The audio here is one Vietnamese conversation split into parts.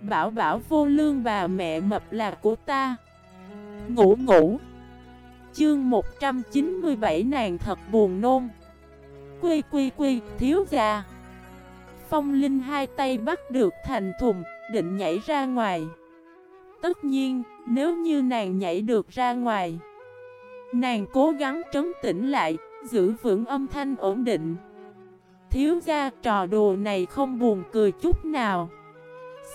Bảo bảo vô lương bà mẹ mập là của ta. Ngủ ngủ. Chương 197 nàng thật buồn nôn. Quy quy quy, thiếu gia. Phong Linh hai tay bắt được thành thùng, Định nhảy ra ngoài. Tất nhiên, nếu như nàng nhảy được ra ngoài, Nàng cố gắng trấn tĩnh lại, Giữ vững âm thanh ổn định. Thiếu gia, trò đùa này không buồn cười chút nào.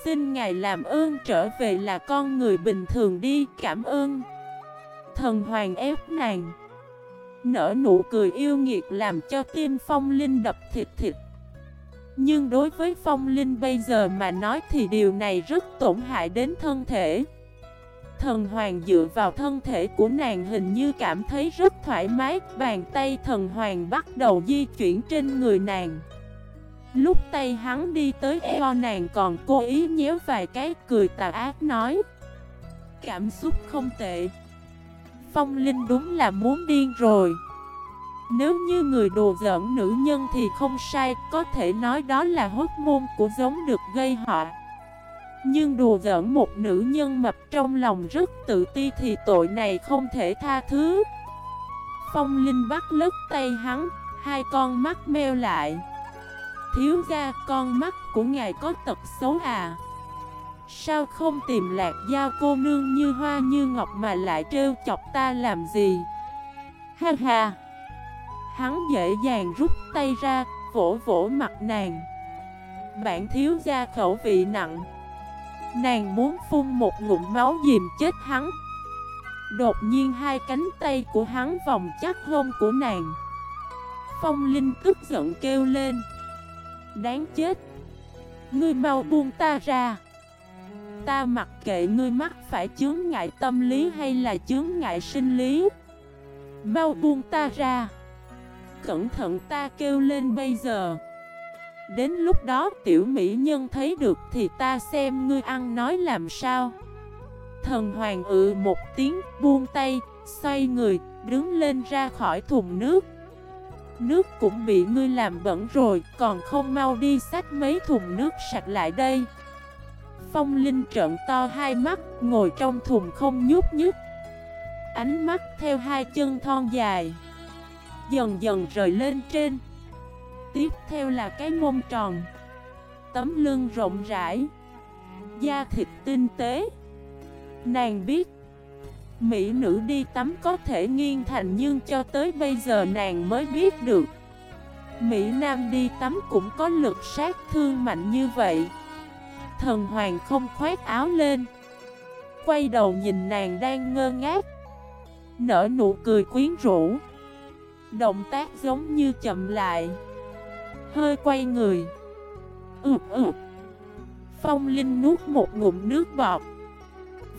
Xin ngài làm ơn trở về là con người bình thường đi, Cảm ơn. Thần hoàng ép nàng, Nở nụ cười yêu nghiệt làm cho tim phong linh đập thịt thịt. Nhưng đối với phong linh bây giờ mà nói thì điều này rất tổn hại đến thân thể. Thần hoàng dựa vào thân thể của nàng hình như cảm thấy rất thoải mái, Bàn tay thần hoàng bắt đầu di chuyển trên người nàng. Lúc tay hắn đi tới cho nàng còn cố ý nhéo vài cái cười tà ác nói. Cảm xúc không tệ. Phong Linh đúng là muốn điên rồi. Nếu như người đồ giỡn nữ nhân thì không sai, Có thể nói đó là hốt môn của giống được gây họa. Nhưng đùa giỡn một nữ nhân mập trong lòng rất tự ti thì tội này không thể tha thứ. Phong Linh bắt lứt tay hắn, Hai con mắt meo lại. Thiếu ra con mắt của ngài có tật xấu à? Sao không tìm lạc giao cô nương như hoa như ngọc mà lại trêu chọc ta làm gì? Ha ha! Hắn dễ dàng rút tay ra, Vỗ vỗ mặt nàng. Bạn thiếu ra khẩu vị nặng. Nàng muốn phun một ngụm máu dìm chết hắn. Đột nhiên hai cánh tay của hắn vòng chắc hôn của nàng. Phong Linh tức giận kêu lên. Đáng chết. Ngươi mau buông ta ra. Ta mặc kệ ngươi mắc phải chướng ngại tâm lý hay là chướng ngại sinh lý. Mau buông ta ra. Cẩn thận ta kêu lên bây giờ. Đến lúc đó tiểu mỹ nhân thấy được thì ta xem ngươi ăn nói làm sao. Thần hoàng ự một tiếng, buông tay, Xoay người, đứng lên ra khỏi thùng nước. Nước cũng bị ngươi làm bẩn rồi, Còn không mau đi xách mấy thùng nước sạch lại đây. Phong Linh trợn to hai mắt, Ngồi trong thùng không nhúc nhích. Ánh mắt theo hai chân thon dài, Dần dần rời lên trên. Tiếp theo là cái mông tròn, Tấm lưng rộng rãi, Da thịt tinh tế. Nàng biết Mỹ nữ đi tắm có thể nghiêng thành nhưng cho tới bây giờ nàng mới biết được. Mỹ Nam đi tắm cũng có lực sát thương mạnh như vậy. Thần Hoàng không khoét áo lên. Quay đầu nhìn nàng đang ngơ ngác. Nở nụ cười quyến rũ. Động tác giống như chậm lại. Hơi quay người. Ừ ừ. Phong Linh nuốt một ngụm nước bọt.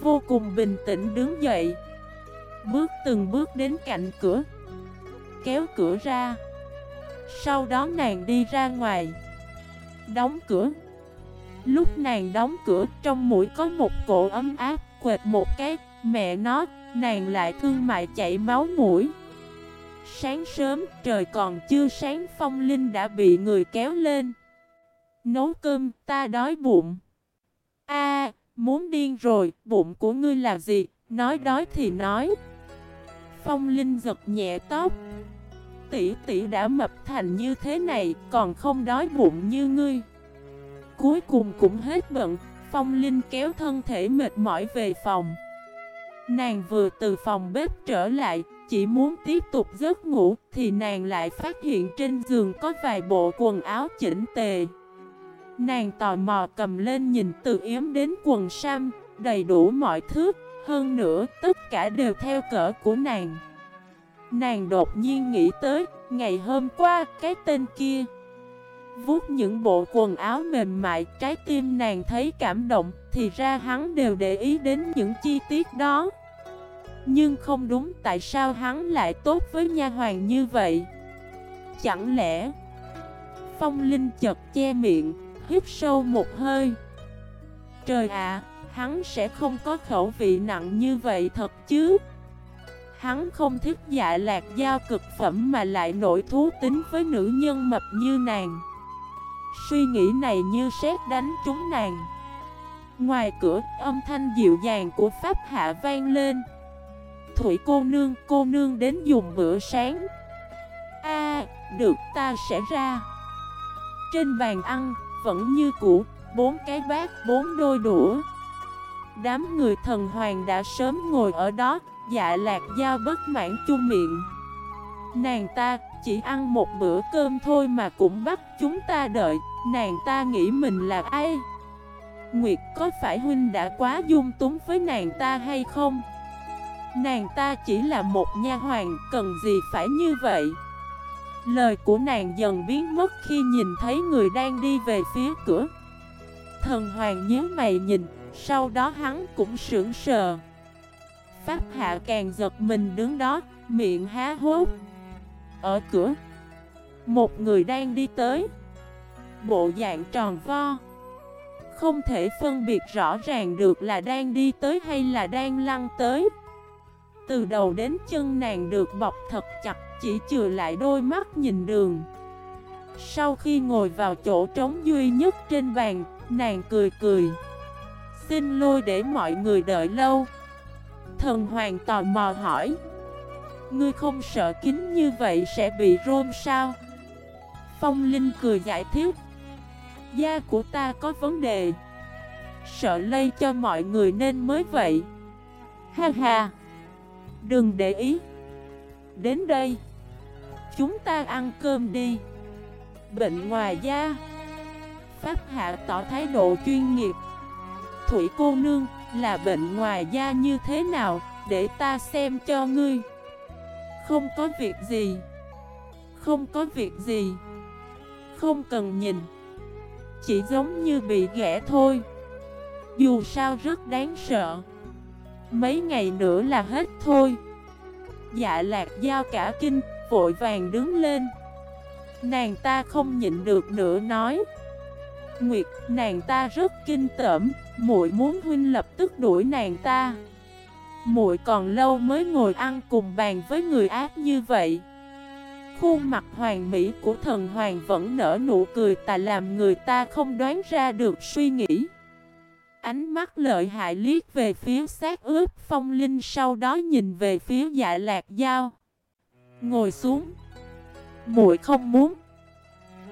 Vô cùng bình tĩnh đứng dậy. Bước từng bước đến cạnh cửa, Kéo cửa ra. Sau đó nàng đi ra ngoài, Đóng cửa. Lúc nàng đóng cửa, trong mũi có một cổ ấm áp, Quệt một cái, Mẹ nó, Nàng lại thương mại chảy máu mũi. Sáng sớm, trời còn chưa sáng, phong linh đã bị người kéo lên. Nấu cơm, ta đói bụng. A Muốn điên rồi, bụng của ngươi là gì? Nói đói thì nói. Phong Linh giật nhẹ tóc. Tỷ tỷ đã mập thành như thế này, còn không đói bụng như ngươi. Cuối cùng cũng hết bận, Phong Linh kéo thân thể mệt mỏi về phòng. Nàng vừa từ phòng bếp trở lại, chỉ muốn tiếp tục giấc ngủ, thì nàng lại phát hiện trên giường có vài bộ quần áo chỉnh tề. Nàng tò mò cầm lên nhìn từ yếm đến quần sam, đầy đủ mọi thứ, hơn nữa tất cả đều theo cỡ của nàng. Nàng đột nhiên nghĩ tới, ngày hôm qua cái tên kia. Vuốt những bộ quần áo mềm mại, trái tim nàng thấy cảm động Thì ra hắn đều để ý đến những chi tiết đó. Nhưng không đúng tại sao hắn lại tốt với nha hoàng như vậy? Chẳng lẽ Phong Linh chật che miệng hít sâu một hơi. Trời ạ, hắn sẽ không có khẩu vị nặng như vậy thật chứ. Hắn không thích dạ lạc giao cực phẩm mà lại nổi thú tính với nữ nhân mập như nàng. Suy nghĩ này như sét đánh trúng nàng. Ngoài cửa, âm thanh dịu dàng của Pháp Hạ vang lên. Thủy cô nương, cô nương đến dùng bữa sáng. A, được ta sẽ ra. Trên bàn ăn, vẫn như cũ, bốn cái bát, bốn đôi đũa Đám người thần hoàng đã sớm ngồi ở đó, dạ lạc dao bất mãn chung miệng Nàng ta chỉ ăn một bữa cơm thôi mà cũng bắt chúng ta đợi Nàng ta nghĩ mình là ai? Nguyệt có phải huynh đã quá dung túng với nàng ta hay không? Nàng ta chỉ là một nha hoàng, cần gì phải như vậy? Lời của nàng dần biến mất khi nhìn thấy người đang đi về phía cửa. Thần hoàng nhớ mày nhìn, sau đó hắn cũng sững sờ. Pháp hạ càng giật mình đứng đó, miệng há hốt. Ở cửa Một người đang đi tới. Bộ dạng tròn vo. Không thể phân biệt rõ ràng được là đang đi tới hay là đang lăn tới. Từ đầu đến chân nàng được bọc thật chặt, Chỉ chừa lại đôi mắt nhìn đường. Sau khi ngồi vào chỗ trống duy nhất trên bàn, Nàng cười cười. Xin lôi để mọi người đợi lâu. Thần hoàng tò mò hỏi. Ngươi không sợ kính như vậy sẽ bị rôm sao? Phong Linh cười giải thích. Da của ta có vấn đề. Sợ lây cho mọi người nên mới vậy. Ha ha. Đừng để ý. Đến đây, Chúng ta ăn cơm đi. Bệnh ngoài da. Pháp hạ tỏ thái độ chuyên nghiệp. Thủy cô nương, là bệnh ngoài da như thế nào? Để ta xem cho ngươi. Không có việc gì. Không có việc gì. Không cần nhìn. Chỉ giống như bị ghẻ thôi. Dù sao rất đáng sợ. Mấy ngày nữa là hết thôi Dạ lạc giao cả kinh Vội vàng đứng lên Nàng ta không nhịn được nữa nói Nguyệt, nàng ta rất kinh tởm, muội muốn huynh lập tức đuổi nàng ta. Muội còn lâu mới ngồi ăn cùng bàn với người ác như vậy. Khuôn mặt hoàng mỹ của thần hoàng vẫn nở nụ cười ta làm người ta không đoán ra được suy nghĩ. Ánh mắt lợi hại liếc về phía xác ướp phong linh sau đó nhìn về phía dạ lạc dao. Ngồi xuống. muội không muốn.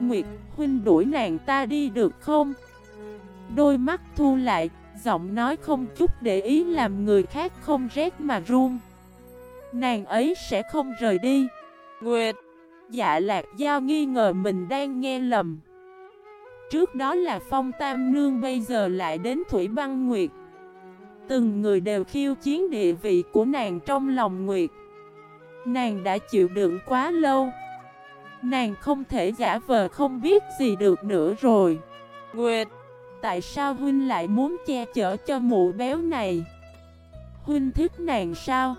Nguyệt, huynh đuổi nàng ta đi được không? Đôi mắt thu lại, giọng nói không chút để ý làm người khác không rét mà run. Nàng ấy sẽ không rời đi. Nguyệt, dạ lạc giao nghi ngờ mình đang nghe lầm. Trước đó là phong tam nương bây giờ lại đến thủy băng Nguyệt. Từng người đều khiêu chiến địa vị của nàng trong lòng Nguyệt. Nàng đã chịu đựng quá lâu. Nàng không thể giả vờ không biết gì được nữa rồi Nguyệt Tại sao Huynh lại muốn che chở cho mụ béo này Huynh thích nàng sao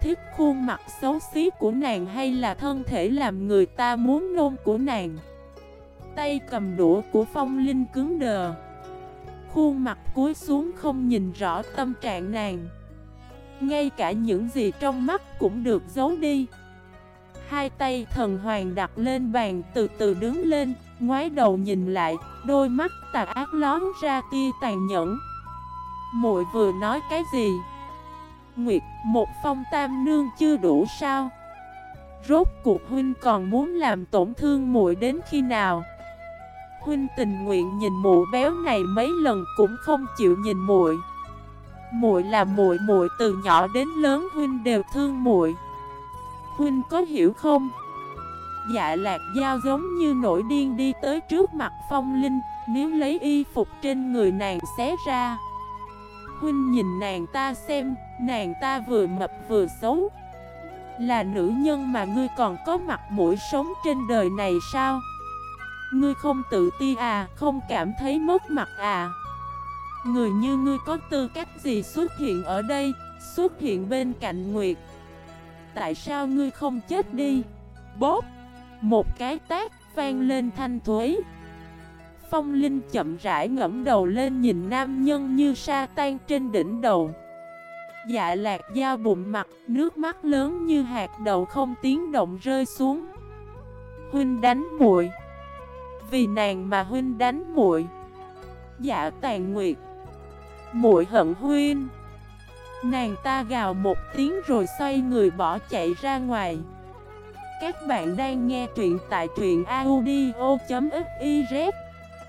Thích khuôn mặt xấu xí của nàng hay là thân thể làm người ta muốn nôn của nàng Tay cầm đũa của phong linh cứng đờ. Khuôn mặt cúi xuống không nhìn rõ tâm trạng nàng. Ngay cả những gì trong mắt cũng được giấu đi. Hai tay thần hoàng đặt lên bàn, từ từ đứng lên, Ngoái đầu nhìn lại, Đôi mắt tà ác lón ra tia tàn nhẫn. Muội vừa nói cái gì? Nguyệt, một phong tam nương chưa đủ sao? Rốt cuộc huynh còn muốn làm tổn thương muội đến khi nào? Huynh tình nguyện nhìn mụ béo này mấy lần cũng không chịu nhìn muội muội là muội muội từ nhỏ đến lớn huynh đều thương muội Huynh có hiểu không? Dạ lạc dao giống như nổi điên đi tới trước mặt phong linh, Nếu lấy y phục trên người nàng xé ra Huynh nhìn nàng ta xem, Nàng ta vừa mập vừa xấu Là nữ nhân mà ngươi còn có mặt mũi sống trên đời này sao? Ngươi không tự ti à, không cảm thấy mất mặt à Người như ngươi có tư cách gì xuất hiện ở đây Xuất hiện bên cạnh Nguyệt tại sao ngươi không chết đi? Bóp Một cái tác vang lên thanh thuế. Phong Linh chậm rãi ngẫm đầu lên nhìn nam nhân như sa tan trên đỉnh đầu. Dạ lạc da bụng mặt, nước mắt lớn như hạt đậu không tiếng động rơi xuống. Huynh đánh muội vì nàng mà huynh đánh muội. Dạ tàn nguyệt. Muội hận huynh. Nàng ta gào một tiếng rồi xoay người bỏ chạy ra ngoài. Các bạn đang nghe truyện tại truyện audio.fif